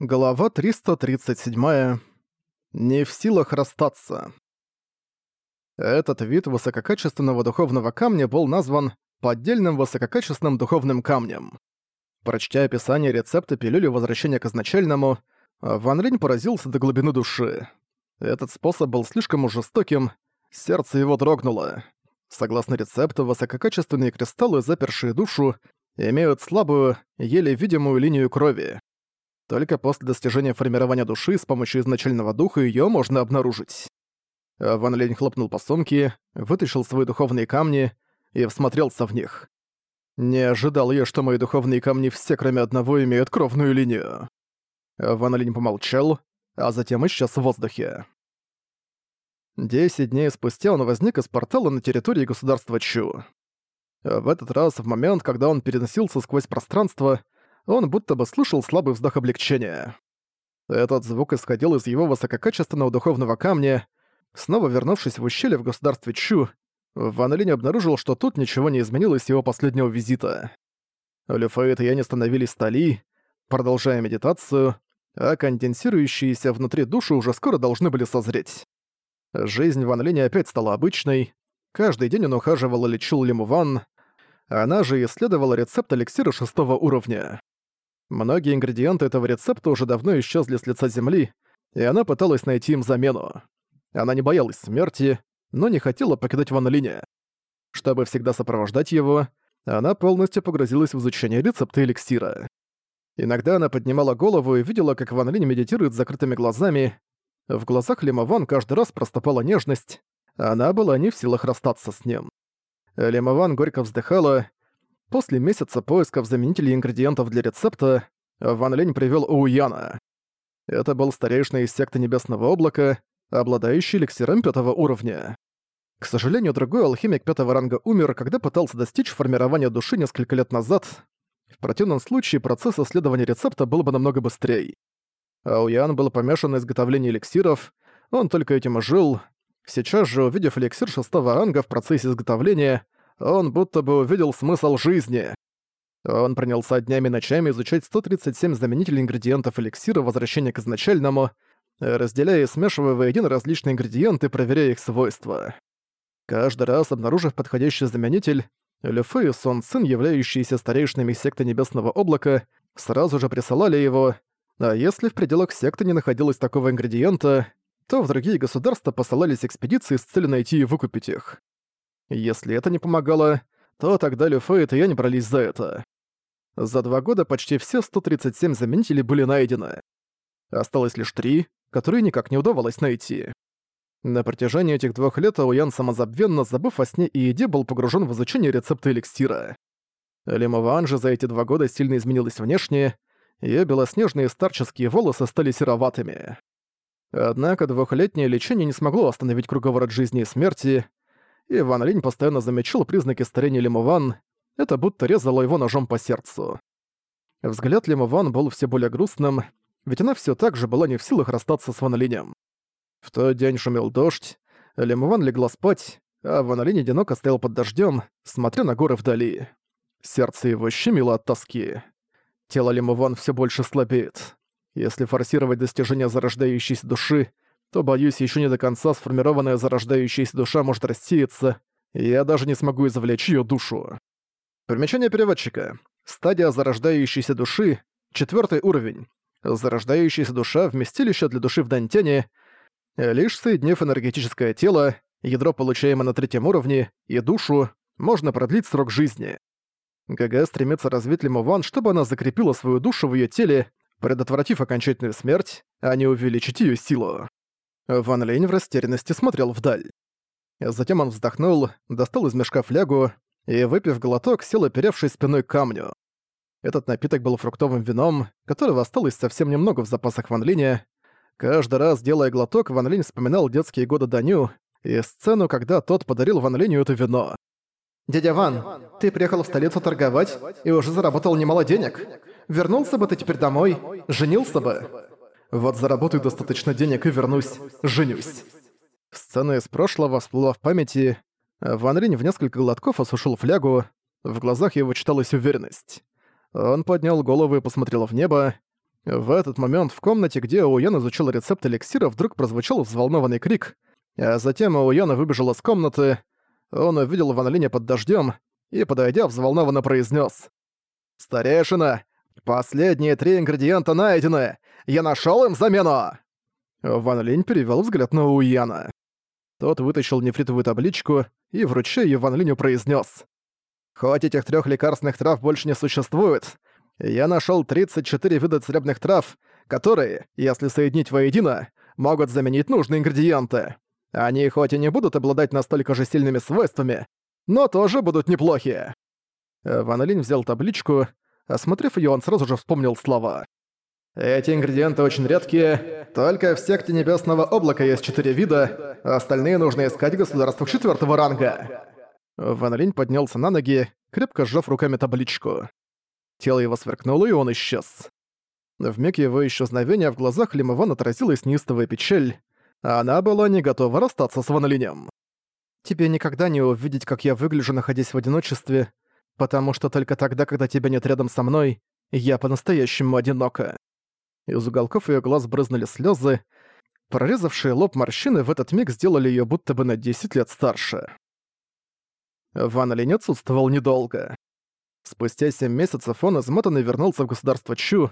Глава 337. Не в силах расстаться. Этот вид высококачественного духовного камня был назван поддельным высококачественным духовным камнем. Прочтя описание рецепта пилюли возвращения к изначальному, Ван Линь поразился до глубины души. Этот способ был слишком уж жестоким, сердце его дрогнуло. Согласно рецепту, высококачественные кристаллы, запершие душу, имеют слабую, еле видимую линию крови. Только после достижения формирования души с помощью изначального духа её можно обнаружить. Ван Лень хлопнул по сумке, вытащил свои духовные камни и всмотрелся в них. Не ожидал я, что мои духовные камни все, кроме одного, имеют кровную линию. Ван Линь помолчал, а затем исчез в воздухе. Десять дней спустя он возник из портала на территории государства Чу. В этот раз, в момент, когда он переносился сквозь пространство, он будто бы слышал слабый вздох облегчения. Этот звук исходил из его высококачественного духовного камня. Снова вернувшись в ущелье в государстве Чу, Ван Линь обнаружил, что тут ничего не изменилось с его последнего визита. Люфаэт и я не становились стали, продолжая медитацию, а конденсирующиеся внутри души уже скоро должны были созреть. Жизнь Ван Линя опять стала обычной. Каждый день он ухаживал и лечил Лиму Ван. Она же исследовала рецепт эликсира шестого уровня. Многие ингредиенты этого рецепта уже давно исчезли с лица земли, и она пыталась найти им замену. Она не боялась смерти, но не хотела покидать Ван Линя. Чтобы всегда сопровождать его, она полностью погрузилась в изучение рецепта эликсира. Иногда она поднимала голову и видела, как Ван Линь медитирует с закрытыми глазами. В глазах Лима Ван каждый раз проступала нежность, она была не в силах расстаться с ним. Лима Ван горько вздыхала, После месяца поисков заменителей ингредиентов для рецепта, Ван Лень привёл Уяна. Это был старейшина из секты Небесного Облака, обладающий эликсиром пятого уровня. К сожалению, другой алхимик пятого ранга умер, когда пытался достичь формирования души несколько лет назад. В противном случае процесс исследования рецепта был бы намного быстрее. Ауян был помешан на изготовлении эликсиров, он только этим и жил. Сейчас же, увидев эликсир шестого ранга в процессе изготовления, он будто бы увидел смысл жизни. Он принялся днями и ночами изучать 137 заменителей ингредиентов эликсира возвращения к изначальному, разделяя и смешивая воедино различные ингредиенты, проверяя их свойства. Каждый раз, обнаружив подходящий заменитель, Люфе и Сон Цин, являющиеся старейшинами секты Небесного Облака, сразу же присылали его, а если в пределах секты не находилось такого ингредиента, то в другие государства посылались экспедиции с целью найти и выкупить их. Если это не помогало, то тогда Люфейт и я не брались за это. За два года почти все 137 заменителей были найдены. Осталось лишь три, которые никак не удавалось найти. На протяжении этих двух лет Ауян самозабвенно, забыв о сне и еде, был погружен в изучение рецепта эликсира. Лима же за эти два года сильно изменилась внешне, ее белоснежные старческие волосы стали сероватыми. Однако двухлетнее лечение не смогло остановить круговорот жизни и смерти, и Ван Линь постоянно замечал признаки старения Лимуван, это будто резало его ножом по сердцу. Взгляд Лимуван был все более грустным, ведь она все так же была не в силах расстаться с Ван Линем. В тот день шумел дождь, Лимуван легла спать, а Ван Линь одиноко стоял под дождем, смотря на горы вдали. Сердце его щемило от тоски. Тело Лимуван все больше слабеет. Если форсировать достижение зарождающейся души, то, боюсь, еще не до конца сформированная зарождающаяся душа может рассеяться, и я даже не смогу извлечь ее душу. Примечание переводчика. Стадия зарождающейся души — четвертый уровень. Зарождающаяся душа — вместилище для души в Дантене. Лишь соединив энергетическое тело, ядро, получаемое на третьем уровне, и душу, можно продлить срок жизни. ГГ стремится развить Лимуван, чтобы она закрепила свою душу в ее теле, предотвратив окончательную смерть, а не увеличить ее силу. Ван Лень в растерянности смотрел вдаль. Затем он вздохнул, достал из мешка флягу и, выпив глоток, сел, оперевшись спиной к камню. Этот напиток был фруктовым вином, которого осталось совсем немного в запасах Ван Линя. Каждый раз, делая глоток, Ван Линь вспоминал детские годы Даню и сцену, когда тот подарил Ван Линю это вино. «Дядя Ван, ты приехал в столицу торговать и уже заработал немало денег. Вернулся бы ты теперь домой, женился бы». Вот заработаю достаточно денег и вернусь, женюсь. Сцена из прошлого всплыла в памяти. Ван Ринь в несколько глотков осушил флягу. В глазах его читалась уверенность. Он поднял голову и посмотрел в небо. В этот момент в комнате, где Уян изучил рецепт эликсира, вдруг прозвучал взволнованный крик, а затем Уяна выбежал из комнаты, он увидел Ван Линя под дождем и, подойдя, взволнованно произнес: «Старейшина, последние три ингредиента найдены! Я нашел им замену!» Ван Линь перевел взгляд на Уяна. Тот вытащил нефритовую табличку и, вручая её Ван Линю, произнес: «Хоть этих трех лекарственных трав больше не существует, я нашел 34 вида целебных трав, которые, если соединить воедино, могут заменить нужные ингредиенты. Они хоть и не будут обладать настолько же сильными свойствами, но тоже будут неплохие». Ван Линь взял табличку, осмотрев её, он сразу же вспомнил слова. Эти ингредиенты очень редкие. Только в секте Небесного Облака есть четыре вида, а остальные нужно искать в государствах четвертого ранга. Ван Линь поднялся на ноги, крепко сжав руками табличку. Тело его сверкнуло, и он исчез. В миг его исчезновения в глазах Лимован отразилась неистовая печаль, а она была не готова расстаться с Ван Линем. «Тебе никогда не увидеть, как я выгляжу, находясь в одиночестве, потому что только тогда, когда тебя нет рядом со мной, я по-настоящему одинока». Из уголков ее глаз брызнули слезы. Прорезавшие лоб морщины в этот миг сделали ее будто бы на 10 лет старше. Ван Линь отсутствовал недолго. Спустя 7 месяцев он измотанный вернулся в государство Чу.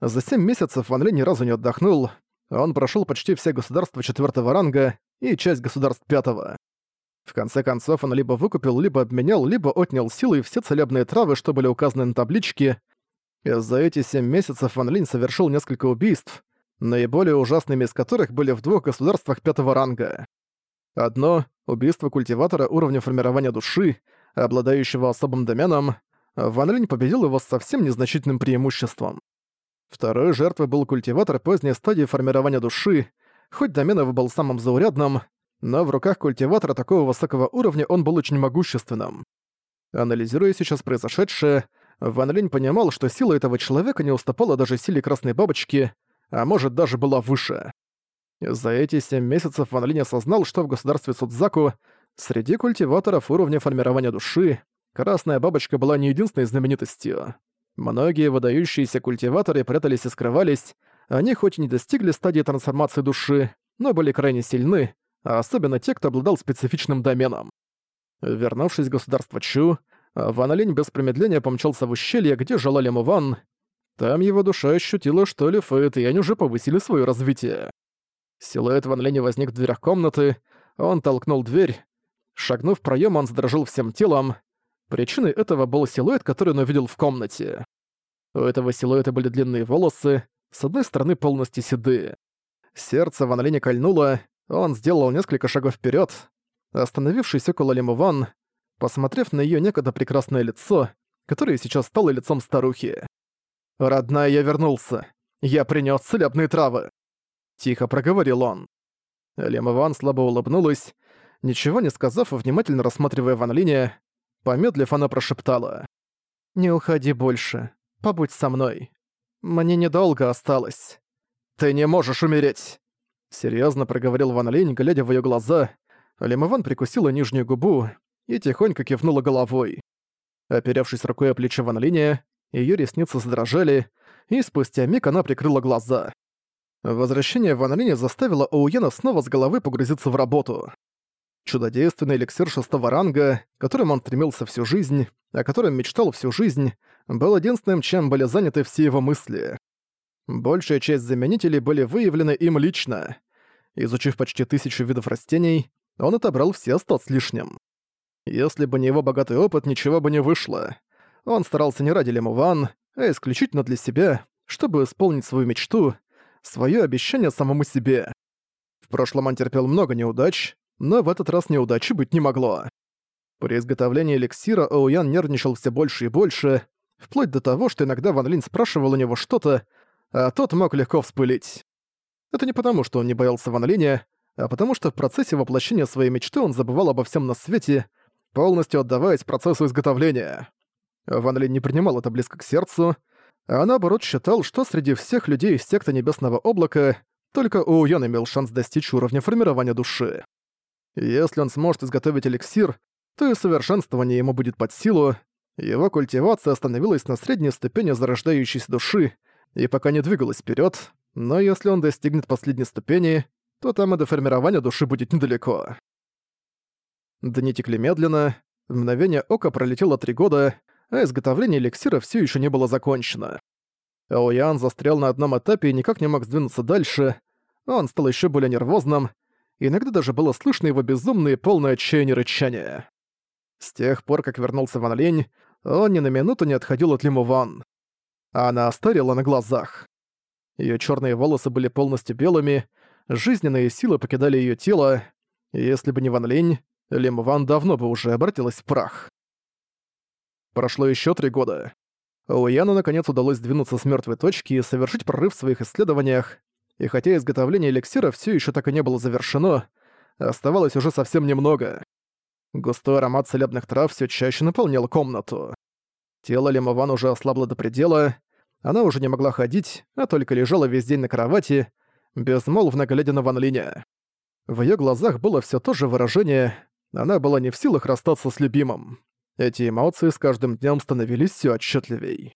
За 7 месяцев Ван Линь ни разу не отдохнул. Он прошел почти все государства четвертого ранга и часть государств пятого. В конце концов, он либо выкупил, либо обменял, либо отнял силой все целебные травы, что были указаны на табличке, за эти семь месяцев Ван Линь совершил несколько убийств, наиболее ужасными из которых были в двух государствах пятого ранга. Одно — убийство культиватора уровня формирования души, обладающего особым доменом, Ван Линь победил его с совсем незначительным преимуществом. Второй жертвой был культиватор поздней стадии формирования души, хоть домен его был самым заурядным, но в руках культиватора такого высокого уровня он был очень могущественным. Анализируя сейчас произошедшее, Ван Линь понимал, что сила этого человека не уступала даже силе Красной Бабочки, а может даже была выше. За эти семь месяцев Ван Линь осознал, что в государстве Судзаку среди культиваторов уровня формирования души Красная Бабочка была не единственной знаменитостью. Многие выдающиеся культиваторы прятались и скрывались, они хоть и не достигли стадии трансформации души, но были крайне сильны, а особенно те, кто обладал специфичным доменом. Вернувшись в государство Чу, Ван Линь без промедления помчался в ущелье, где жила Лему Ван. Там его душа ощутила, что Ли Фэ и Янь уже повысили свое развитие. Силуэт Ван Линя возник в дверях комнаты, он толкнул дверь. Шагнув в проем, он задрожал всем телом. Причиной этого был силуэт, который он увидел в комнате. У этого силуэта были длинные волосы, с одной стороны полностью седые. Сердце Ван Линя кольнуло, он сделал несколько шагов вперед. Остановившись около Лему Ван, посмотрев на её некогда прекрасное лицо, которое сейчас стало лицом старухи. «Родная, я вернулся. Я принёс целебные травы!» Тихо проговорил он. Лем Иван слабо улыбнулась, ничего не сказав и внимательно рассматривая Ван Линя. Помедлив, она прошептала. «Не уходи больше. Побудь со мной. Мне недолго осталось. Ты не можешь умереть!» Серьезно проговорил Ван Линь, глядя в её глаза. Лем Иван прикусила нижнюю губу, и тихонько кивнула головой. Оперевшись рукой о плечо Ван Линя, её ресницы задрожали, и спустя миг она прикрыла глаза. Возвращение Ван Линя заставило Оуена снова с головы погрузиться в работу. Чудодейственный эликсир шестого ранга, которым он стремился всю жизнь, о котором мечтал всю жизнь, был единственным, чем были заняты все его мысли. Большая часть заменителей были выявлены им лично. Изучив почти тысячу видов растений, он отобрал все сто с лишним. Если бы не его богатый опыт, ничего бы не вышло. Он старался не ради Лемуван, а исключительно для себя, чтобы исполнить свою мечту, свое обещание самому себе. В прошлом он терпел много неудач, но в этот раз неудачи быть не могло. При изготовлении эликсира Оуян нервничал все больше и больше, вплоть до того, что иногда Ван Линь спрашивал у него что-то, а тот мог легко вспылить. Это не потому, что он не боялся Ван Линя, а потому что в процессе воплощения своей мечты он забывал обо всем на свете полностью отдаваясь процессу изготовления. Ван Линь не принимал это близко к сердцу, а наоборот считал, что среди всех людей из секты Небесного Облака только Уюн имел шанс достичь уровня формирования души. Если он сможет изготовить эликсир, то и совершенствование ему будет под силу, его культивация остановилась на средней ступени зарождающейся души, и пока не двигалась вперед, но если он достигнет последней ступени, то там и до формирования души будет недалеко. Дни текли медленно, в мгновение ока пролетело три года, а изготовление эликсира все еще не было закончено. Аоян застрял на одном этапе и никак не мог сдвинуться дальше, он стал еще более нервозным, иногда даже было слышно его безумные полное отчаяние рычания. С тех пор, как вернулся Ван Лень, он ни на минуту не отходил от Лиму Ван. Она старела на глазах. Ее черные волосы были полностью белыми, жизненные силы покидали ее тело, и если бы не Ван Лень, Лим Ван давно бы уже обратилась в прах. Прошло еще три года. Уяну наконец удалось сдвинуться с мертвой точки и совершить прорыв в своих исследованиях, и хотя изготовление эликсира все еще так и не было завершено, оставалось уже совсем немного. Густой аромат целебных трав все чаще наполнял комнату. Тело Лимован уже ослабло до предела, она уже не могла ходить, а только лежала весь день на кровати, безмолвно глядя на Ван Линя. В ее глазах было все то же выражение, она была не в силах расстаться с любимым. Эти эмоции с каждым днем становились все отчетливей.